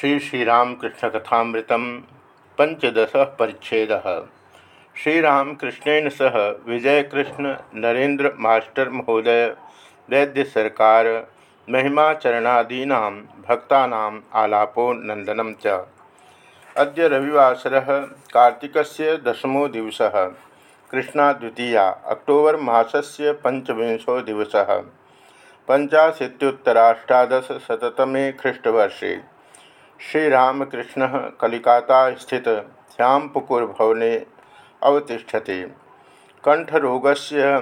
श्री श्रीरामकृष्णकथामृत पंचदश परिच्छेद। श्रीरामकृष्णन सह विजयकृष्ण नरेन्द्र मास्टर महोदय, वैद्य सरकार, महिमाचरणादीना भक्ता आलापो नंदनम च। अद्य रविवासर कार्तिक दशमो दिवस कृष्णा द्वितीया अक्टोबर मासस्य पंचविंशो दिवस। पंचाशीतुतराष्टादशतमे ख्रीष्टवर्षे श्रीरामकृष्ण कलिकाता स्थित श्यामपुकुर भवने अवतिषति कंठरोगस्य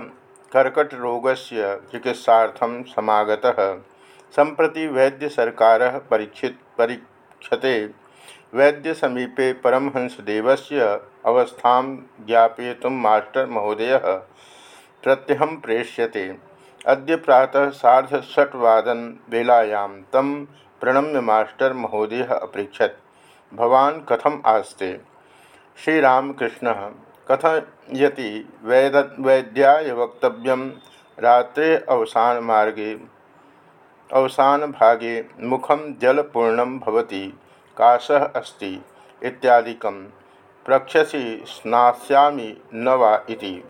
कर्कटरोगस्य चिकित्सार्थं समागतः वैद्य सरकार परीक्षित, परीक्षते। वैद्य समीपे परमहंसदेवस्य अवस्थां ज्ञापयितुं मास्टर महोदय प्रत्यहं प्रेष्यते। अद्य प्रातः सार्धषट्वादन वेलायां तं प्रणम्य मास्टर महोदय अपृछत भवान कथम आस्ते? श्रीरामकृष्ण कथयति वैद, वैद्याय वक्तव्य रात्रे अवसान मार्गे अवसान भागे मुखम जलपूर्ण भवति काशः अस्ति? इत्यादिकं प्रक्षसी न इति।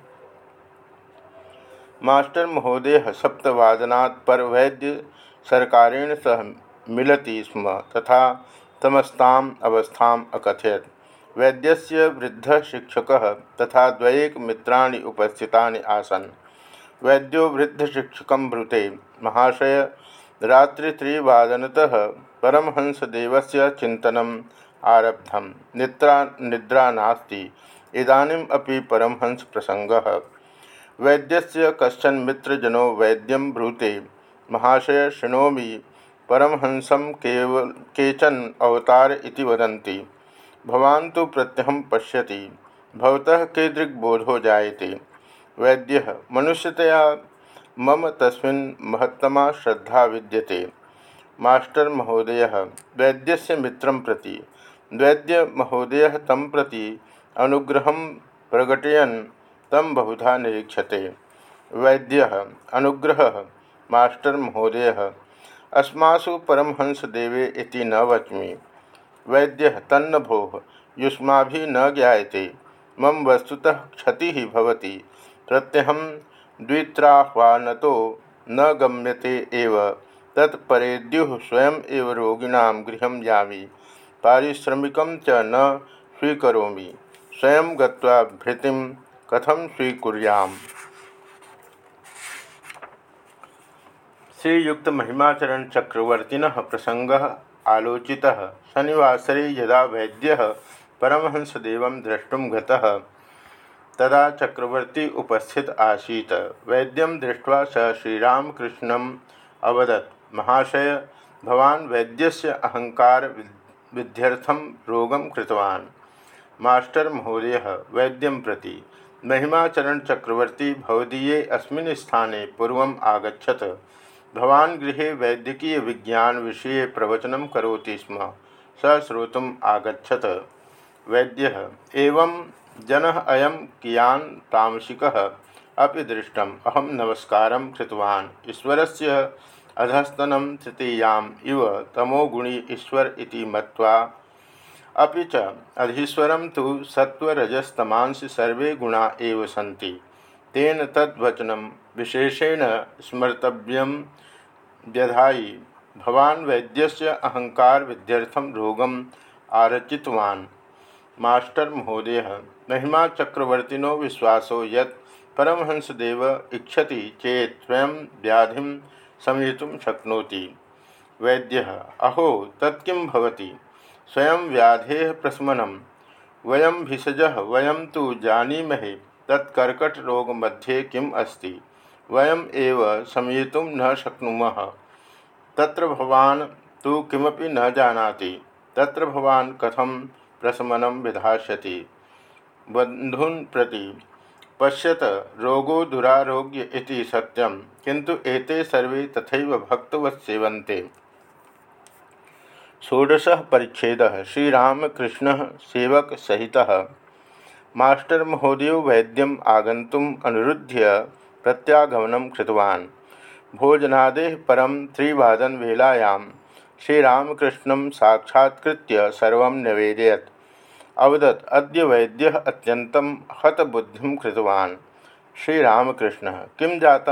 मास्टर महोदय सप्तवादनात् पर वैद्य सरकारेण सह मिलति स्म, तथा तमस्ताम् अवस्थाम् अकथयत्। वैद्यस्य वृद्धशिक्षकः तथा द्वयेक मित्राणि उपस्थितानि आसन्। वैद्यो वृद्धशिक्षकं ब्रूते। महाशय, रात्रित्रिवादनतः परमहंसदेवस्य चिन्तनम् आरब्धं निद्रा निद्रा नास्ति। इदानीम् अपि परमहंसप्रसङ्गः। वैद्यस्य कश्चन मित्रजनो वैद्यं ब्रूते। महाशय, शृणोमि परमहंसम केवल केचन अवतार इति वदन्ति। भवान् तो प्रत्यहं पश्यति। भवतः जायते। वैद्य, मनुष्यतया मम तस्मिन् महत्तमा श्रद्धा विद्यते। मास्टर महोदय, वैद्यस्य मित्रं प्रति। वैद्य महोदय तं प्रति अनुग्रह प्रकटयन तम बहुधा निरीक्षते। वैद्य, अनुग्रह। मास्टर अस्मासु परमहंसदेवे इति न वच्मि। वैद्य तन्न भो युष्मा न ज्ञाते मम वस्तुतः क्षति ही भवति, प्रत्यहं द्वित्राह्वानतो न गम्यते एव तत्परेद्युः स्वयं एव रोगिणां गृहं यामि, पारिश्रमिकं न स्वीकरोमि, स्वयं गत्वा भृतिं कथं श्रीयुक्त महिमाचरण चक्रवर्तीन प्रसंग आलोचि शनिवासरे यदा वैद्य परमहंसदेव द्रष्टुम तदा चक्रवर्ती उपस्थित आसीत। वैद्यम दृष्ट्वा स श्रीरामकृष्ण अवदत्, महाशय, भवान वैद्यस्य अहंकार विध्यर्थम रोगम कृतवान्। मास्टर महोदय वैद्यम प्रति महिमाचरण चक्रवर्ती भवदीये अस्मिन् स्थाने पूर्वम् भवान गृहे वैद्यकीय विज्ञान विषय प्रवचन करोति स्म। स श्रोतुम आगछत वैद्य, एवं जन अयम कियान तामसिक अभी दृष्ट अहम नमस्कार कृतवान्। ईश्वरस्य अधस्तनं तृतीयाम् इव तमोगुणी ईश्वर इति मत्वा अपि च अधीश्वरं तु सर्वे गुणा सन्ति। तेन तद्वचनं विशेषेण स्मर्तव्यम व्यधायी। भवान वैद्यस्य अहंकार विध्यर्थम रोगम आरचितवान्। मास्टर महोदय, महिमा चक्रवर्तिनो विश्वासो यत् परमहंसदेव इच्छति चेत स्वयं व्याधि शमयितुं शक्नोति। वैद्य, अहो तत्किं भवति? स्वयं व्याधे प्रशमनं वयं भिषज, वयं तो जानीमहे मध्ये किम् अस्ति। वयम एव शमयितुं न शक्नुमः। तत्र भवान् तु किमपि न जानाति। तत्र भवान् कथं प्रशमनं विधास्यति। बन्धून् प्रति पश्यत रोगो दुरारोग्य इति सत्यं, किन्तु एते सर्वे तथैव भक्तवत् सेवन्ते षोडशः परिच्छेदः। श्रीरामकृष्णः सेवकसहितः। मास्टर महोदय वैद्यम आगंतुम अनुरुध्य प्रत्यागमन कृतवान्। परम त्रिवादन वेलायां श्रीरामकृष्ण साक्षात्कृत्य सर्व निवेदयत। अवदत् अद्य वैद्य अत्यंतं हतबुद्धि कृतवान्। श्रीरामकृष्ण, किं जात?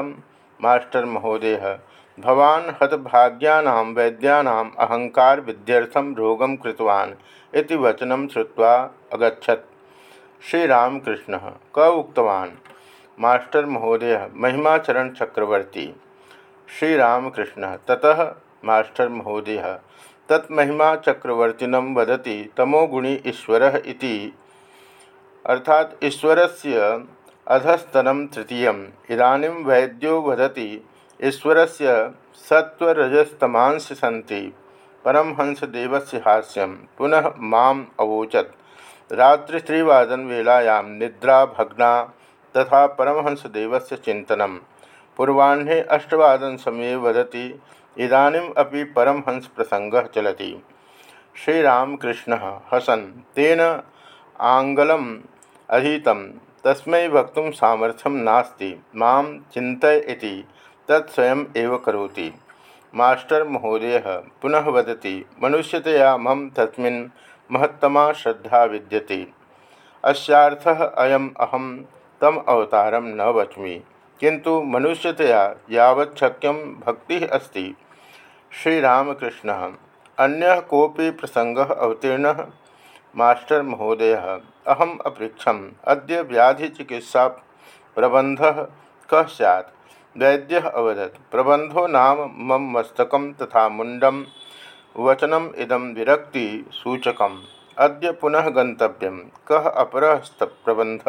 मास्टर महोदय, भवान हतभाग्यानां वैद्यानाम् अहंकार विद्यर्थम रोगं कृतवान् इति वचनं श्रुत्वा अगच्छत्। श्रीरामकृष्ण, क उक्तवान् मास्टर महोदय महिमाचरण चक्रवर्ती। श्रीरामकृष्ण। ततः मास्टर महोदय तत्महिमा चक्रवर्तिनं वदति तमोगुणी ईश्वर अर्थात ईश्वरस्य अधस्तनं तृतीयम्। इदानीं वैद्यो वदति, ईश्वरस्य सत्वरजस्तमांसि सन्ति, परमहंसदेवस्य हास्यं पुनः माम् अवोचत्। रात्रिस्त्रिवादनवेलायां निद्रा भग्ना तथा परमहंसदेवस्य चिन्तनं पूर्वाह्ने अष्टवादनसमये वदति, इदानीम् अपि परमहंसप्रसङ्गः चलति। श्रीरामकृष्णः, हसन्, तेन आङ्ग्लम् अधीतं तस्मै वक्तुं सामर्थ्यं नास्ति, माँ चिन्तय इति तत्स्वयं एव करोति। मास्टर महोदय पुनः वदति, मनुष्यतया मम तस्मिन् महत्तमा श्रद्धा विद्यते। अस्यार्थः अयम् अहं तम अवतारं न वच्मि। किंतु मनुष्यतया शक्यं भक्तिः अस्ति। श्रीरामकृष्ण, अन्य कोपि प्रसंगः अवतीर्णः? मास्टर महोदय, अहम अपृक्षम अद्य व्याधिचिकित्सा प्रबंध कः सैत् वैद्य अवदत प्रबंधो नाम मम मस्तक तथा मुंडम वचनम इदम विरक्ति सूचक अद्य पुनः गंतव्यम कह अपर प्रबंध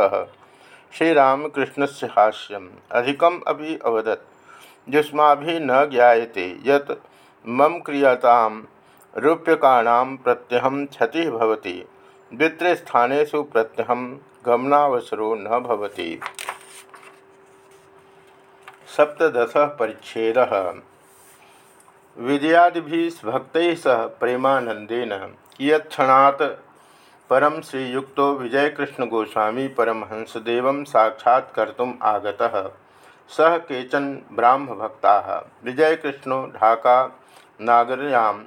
श्रीरामकृष्ण से हाष्यम अधिकम अभी अवदत् युष्मा न ज्ञाते यत मम क्रियता रूप्यकाणां प्रत्यहं क्षति भवति द्वित्रिस्थानेषु प्रत्यहं गमनावसरो न भवति। सप्तश परिच्छेद। विजयादि भक्त सह प्रेमानंदेन कियत्णात् परम श्रीयुक्त विजयकृष्ण गोस्वामी परमहंसदेव साक्षात्कर्तुम आगता। सह केचन ब्राह्मभक्ता, विजयकृष्ण ढाका नागरयाम्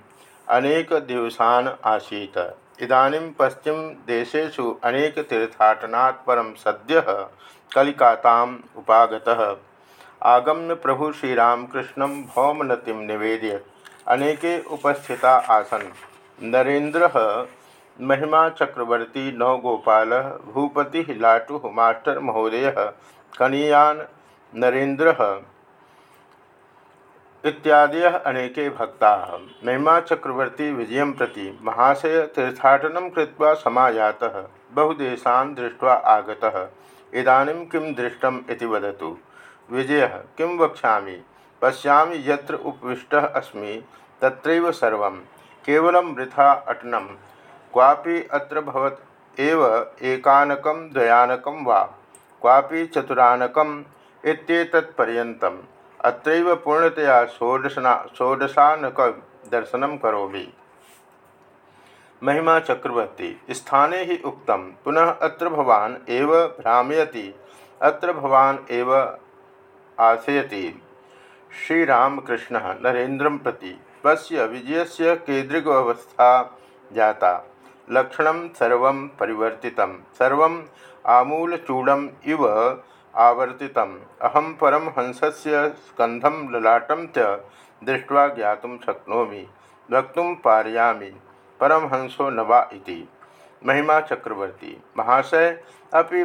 अनेक दिवसान आसीत। इदानीं पश्चिम देशेषु अनेक तीर्थाटनात् परम सद्य कलिकाताम् उपागतः। आगम्य प्रभु श्रीरामकृष्ण भौमनति निवेद्य अनेके उपस्थिता आसन। नरेन्द्र महिमा चक्रवर्ती नवगोपाल भूपति लाटु मास्टर महोदय कनीयान नरेन्द्र इत्यादय अनेके भक्ता। महिमा चक्रवर्ती विजय प्रति महाशय तीर्थाटन कृत्वा समायातः, बहुदेशान् दृष्ट्वा आगतः। इदानीं किं दृष्टम् इति वदतु। विजय, किं वक्षा पशा यत्र उपविष्टः अस्मि, तत्रैव सर्वं केवलं वृथा अटनं क्वापि अत्र भवत् एव एकानकं द्वयानकं वा। क्वापि चतुरानकम् इत्येतत्पर्यन्तम् अत्रैव पूर्णतया षोडशना, षोडशानकदर्शनं करोमि। महिमा चक्रवर्ती, स्थाने ही उक्तम पुनः अत्र भवान एव भ्रामयति, अत्र भवान एव आशयति। श्रीरामकृष्ण नरेन्द्र प्रति पश्य विजय से कीदृगवस्था जाता। लक्षण सर्व परिवर्तित। सर्व आमूलचूड़म इव आवर्ति अहम परमहंस से स्कंधम ललाटम च दृष्ट्वा ज्ञात शक्नोमी, वक्त पारयामी। परमहंसो नवा इति। महिमा चक्रवर्ती, महाशय अभी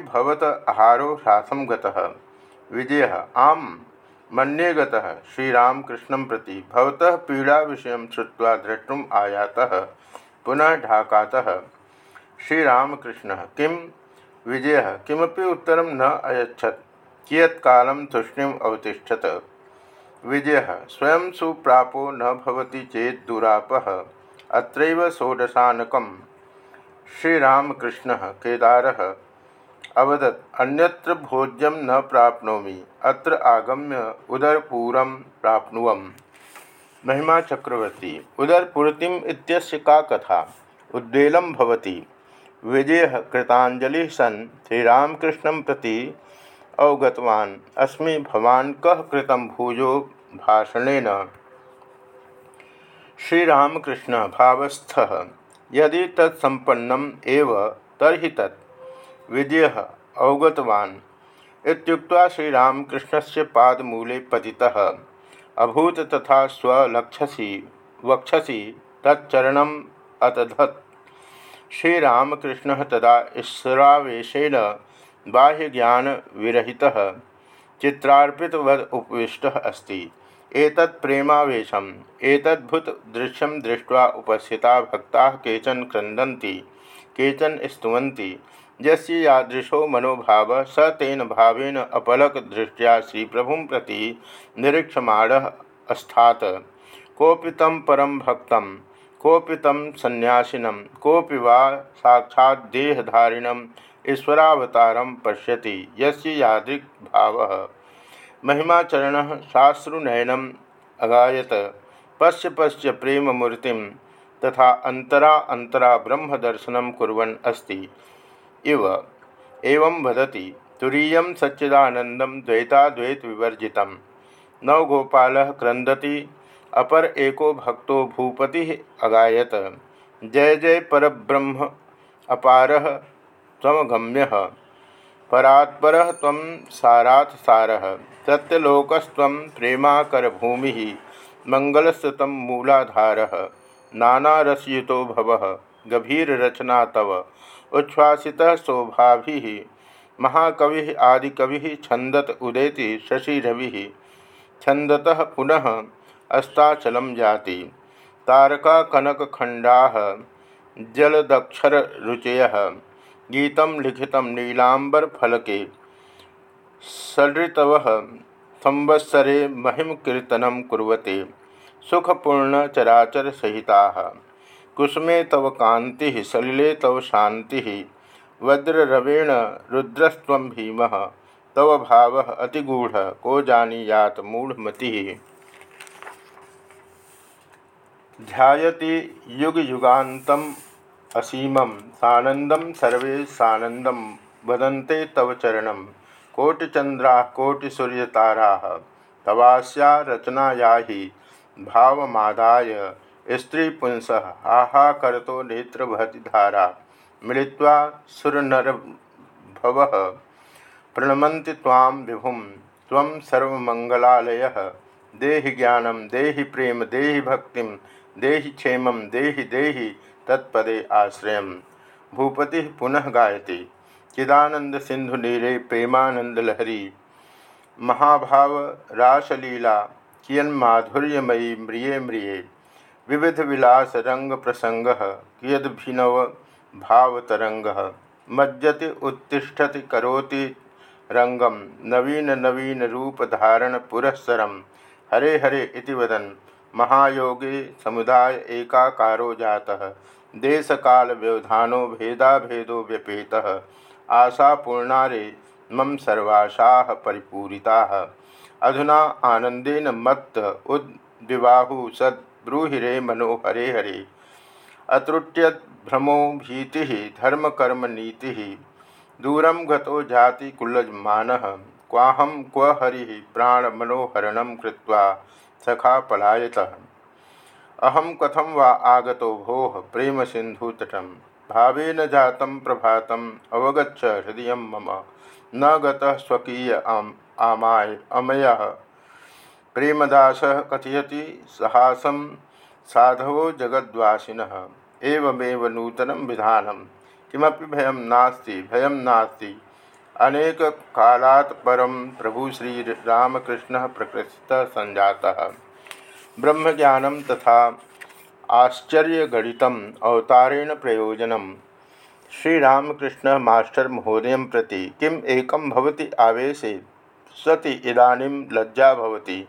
आहारो ह्रासम गजय आम, मन्ये गतः। श्रीरामकृष्ण प्रति पीड़ा विषय श्रुवा द्रष्टुम आयाता। पुनः ढाकातः। श्रीरामकृष्ण किम विजय, किमपि उत्तर न अयछत कियत्कालं तूष्णीम अवतिषत विजय, स्वयं सुप्रापो न भवति चेत दुरापः। अत्रैव षोडशानकं श्रीरामकृष्ण, केदारः, अवदत्, अन्यत्र भोज्यम न प्राप्नोमि। अत्र आगम्य उदरपूरम प्राप्नुवम। महिमा चक्रवर्ती उदरपूर्तिम इत्यस्य का कथा उद्वेलं भवति। विजय कृतांजलि सन, श्रीरामकृष्ण प्रति अवगतवान्। अस्मि भवान् कः कृतं भूजो भाषणेन? श्रीरामकृष्ण भावस्थ, यदि तत्संपन्नम एव तरी तत्। विजय अवगतवान्। इत्युक्त्वा श्रीरामकृष्णस्य पादमूले पतितः। अभूत तथा स्वलक्षसी, वक्षसी तच्चरणम् अतधत्। श्रीरामकृष्ण तदा ईश्वरावेशेन बाह्यज्ञानविरहितः चित्रार्पितवद उपविष्टः अस्ति। एतत् प्रेमावेशम्, एतद्भुत दृश्यं दृष्ट्वा उपस्थिता भक्ता केचन क्रन्दन्ति, केचन स्तुवन्ति। यस्य यादृशो मनोभाव स तेन भावेन अपलक दृष्टिया श्री प्रभु प्रति निरीक्षमाणः अस्थात। कोपि तं परम भक्त कोपि तं सन्यासिनं कोपि वा साक्षात्देहधारिणम् ईश्वरावतारं पश्यति, यस्य यादृक् भावः। महिमाचरण शास्त्रुनयनम अगायत, पश्य पश्य प्रेम मूर्ति तथा अंतरा अंतरा ब्रह्मदर्शन कुरन इव। एवं वदति, तुरीय सच्चिदानंदम द्वैताद्वैत विवर्जित नवगोपाल क्रंदति अपर एको भक्तो भूपति अगायत। जय जय परब्रह्म, अपार तमगम्य परात्पर तम साराथ सारः। सत्यलोकस्व प्रेमाकर भूमि मंगलस्तम मूलाधार। नानारसयुतो भव। गभीर रचना तव। उच्छ्वासित शोभा महाकवि आदिकवि छंदत उदेति शशिरवि छंदत पुनः अस्ताचल जाति। तारका कनकखंडा जलदक्षर रुचय। गीत लिखित नीलांबर फलके। सदृतव संवत्सरे महिम कीर्तन कुरते सुखपूर्ण चराचर सहिता कुसुमे तव कांति सलिले तव शांति वज्ररवेण रुद्रस्व भीम, तव भाव अतिगूढ़ को जानीयात मूढ़मति ध्यायति युग युगान्तम असीमं सानंदम सर्वे सानंदम वदन्ते तव चरणम कोटिचंद्रा कोटिसूर्यतारा, तवास्या रचनाया भावमादाय स्त्रीपुंस आहा करतो नेत्रवहति धारा। मिलित्वा सुरनरभव प्रणमन्ति तां विभुं। त्वं सर्वमङ्गलालयः। देहि ज्ञानं, देहि प्रेम, देहि भक्तिं, देहि क्षेमं, देहि देहि तत्पदे आश्रय भूपति पुनः गायति। चिदानंद सिंधु नीरे प्रेमानंद लहरी महाभाव रासलीला कियन माधुर्यमयी म्रिये म्रिये। विविध विलास रंग प्रसंग कियदभिनव भावतरंग मज्जति उत्तिष्ठति करोति रंगम नवीन नवीन रूप धारण पुरस्सरम हरे हरे इति वदन। महायोगे समुदाय एकाकारो जातः। देश काल व्यवधानो भेदा भेदो व्यपेत। आशा पूर्णारे मम सर्वाशा परिपूरिता। अधुना आनंदेन मत्त उद्विवाहु सद्ब्रूहि रे मनो हरे हरे अत्रुट्यद भ्रमो भीति धर्मकर्म नीति। दूरम गतो जाति कुलजमान। क्वाहम क्व हरि, प्राण मनोहरण कृत्वा सखा पलायत। अहम कथम वा आगतो भो, प्रेम सिंधुतटम भावेन जात प्रभात अवगछ हृदय मम। न गीय आम, आमाय, अमय। प्रेमदास कथयति सहासम साधवो जगद्वासीन। एवमेव नूतन विधान। किमपि भयम नास्ति भयम नास्ति। अनेक कालात् परम प्रभु श्री रामकृष्ण प्रकृत संजाता ब्रह्मज्ञान तथा आश्चर्यगणित अवतारेण प्रयोजन श्रीरामकृष्ण मास्टर महोदय प्रति किम एकम भवति आवेशे? सति इदानीं लज्जा भवति।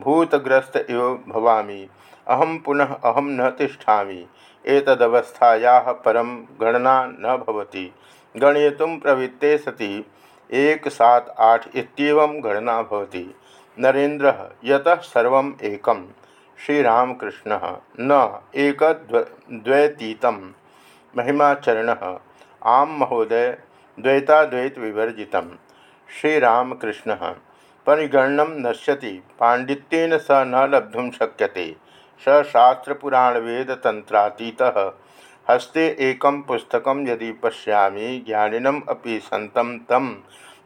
भूतग्रस्त इव भवामी। अहम पुनः अहम न तिष्ठामि। एतदवस्थायाः परम गणना न भवति। प्रवृत्ते सति। एक सात आठ इत्येवं गणना भवति। नरेन्द्र, यतः सर्वम् श्रीरामकृष्ण, न एक द्वैतीत महिमाचरण, आम महोदय, द्वैताद्वैत विवर्जित श्रीरामकृष्ण परिगणन नश्यति पांडित्यन स न लब्धुम शक्यते। स शास्त्रपुराण वेद तंत्रातीत हस्ते एक पुस्तक यदि पशा ज्ञानिनम अपि संतम तम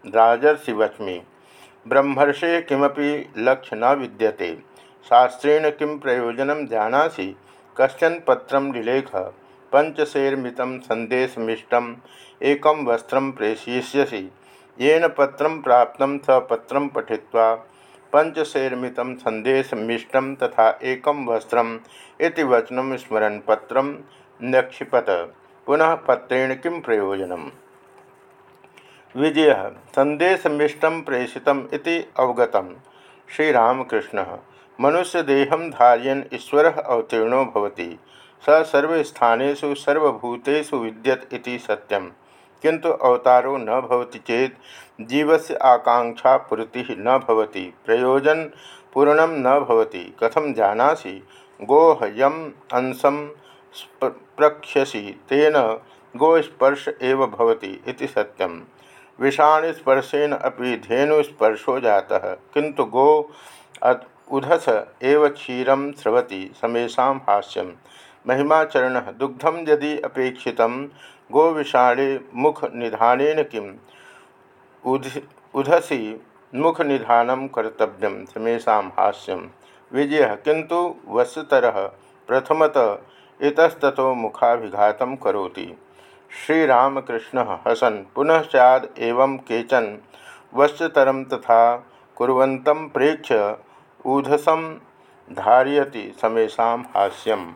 राजर्षि ब्रह्मर्षे किमपि लक्ष्य न विद्यते। शास्त्रेण किं प्रयोजन जानासि? कशन पत्र लिलेख पंचशेर्मित संदेशमिष्ट एक वस्त्र प्रेषयिष्यसि। येन पत्र प्राप्त स पत्र पठित्वा पंचशेर्मित संदेशमिष्ट तथा एक वस्त्र वचन स्मरण पत्र न्यक्षिपत। पुनः पत्रेण किं प्रयोजनम्? विजय। संदेशमिष्ट प्रेषित अवगत श्रीरामकृष्ण। मनुष्यदेहं धारियन ईश्वर अवतीर्णो भवति। स सर्वभूतेषु विद्यत सत्यम। किंतु अवतारो न भवति चेत जीवस्य आकांक्षा पूर्ति न प्रयोजन पूर्ण न भवति। कथम जानासि? गोह यम अंशम प्रक्ष्यसि, तेन गोस्पर्श एव भवति इति सत्यम। विषाणुस्पर्शेन अभी धेनुस्पर्शो जाता, किंतु गो उधस एव क्षीर स्रवती समेशा हास्यम। महिमाचरण दुग्धम यदि अपेक्षित, गोविषाणे मुख निधान किम? उध, उधसी मुख निधान कर्तव्य समेशा हास्यम विजय किंतु वस्तुतर प्रथमत इतस्तो मुखाभिघात करोति। श्रीरामकृष्ण हसन, पुनः सैद केचन वश्यतरम तथा कुरंत प्रेक्ष्य ऊधसम धारयति समेशा हास्यम।